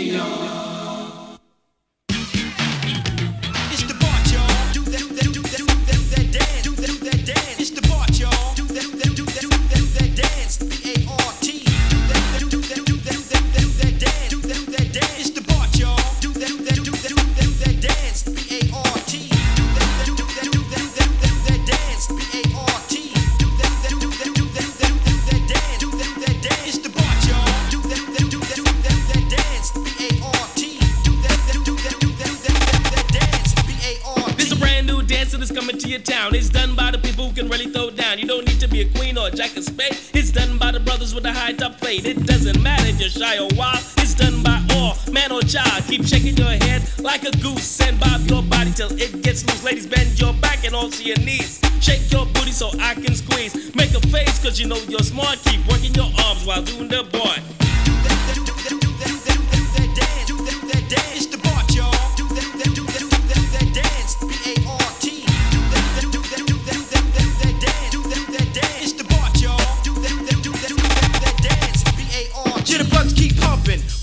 It's dance that's coming to your town. It's done by the people who can really throw down. You don't need to be a queen or a jack of spade. It's done by the brothers with a high top fade. It doesn't matter if you're shy or wild. It's done by all, man or child. Keep shaking your head like a goose and bob your body till it gets loose. Ladies, bend your back and also your knees. Shake your booty so I can squeeze. Make a face cause you know you're smart. Keep working your arms while doing the boy.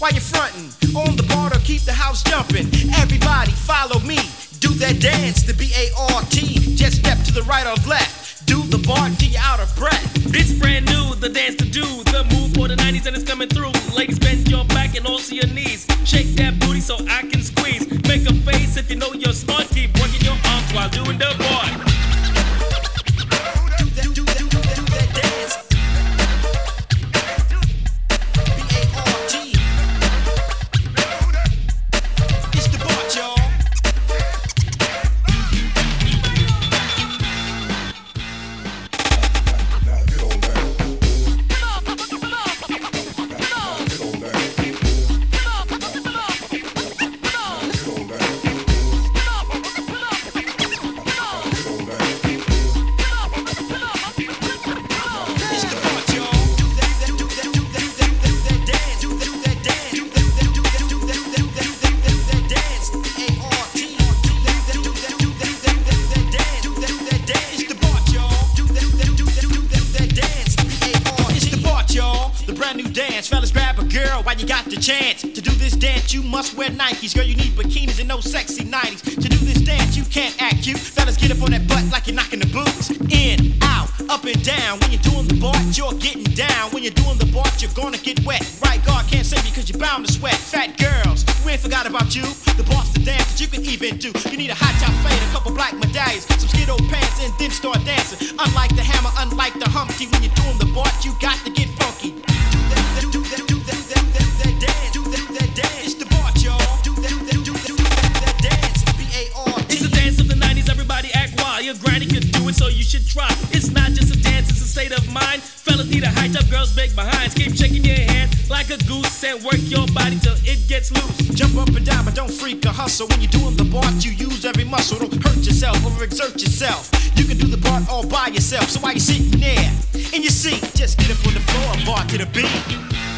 While you're frontin'. On the Bart to keep the house jumping. Everybody follow me. Do that dance, the B A R T. Just step to the right or left. Do the Bart till you're out of breath. It's brand new, the dance to do. The move for the 90s and it's coming through. Ladies, bend your back and also your knees. Shake that booty so I can squeeze. Make a face if you know you're smart. Keep working your arms while doing the boy. New dance. Fellas, grab a girl while you got the chance. To do this dance, you must wear Nikes. Girl, you need bikinis and no sexy 90s. To do this dance, you can't act cute. Fellas, get up on that butt like you're knocking the boots. In, out, up and down. When you're doing the Bart, you're getting down. When you're doing the Bart, you're gonna get wet. Right guard can't save you cause you're bound to sweat. Fat girls, we ain't forgot about you. The Bart's the dance that you can even do. You need a high top fade, a couple black medallions, some skiddo pants, and then start dancing. Unlike It's not just a dance, it's a state of mind. Fellas need a high top, girls big behinds. Keep shaking your head like a goose and work your body till it gets loose. Jump up and down, but don't freak or hustle. When you're doing the Bart, you use every muscle. Don't hurt yourself, overexert yourself. You can do the Bart all by yourself. So while you're sitting there in your seat, just get up on the floor and Bart to the beat.